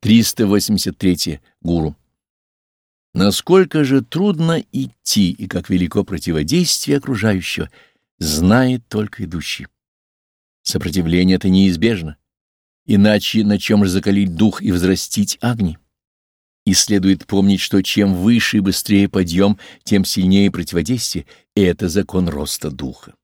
383. Гуру. Насколько же трудно идти и как велико противодействие окружающего, знает только идущий. Сопротивление это неизбежно, иначе на чем же закалить дух и взрастить огни? И следует помнить, что чем выше и быстрее подъем, тем сильнее противодействие, и это закон роста духа.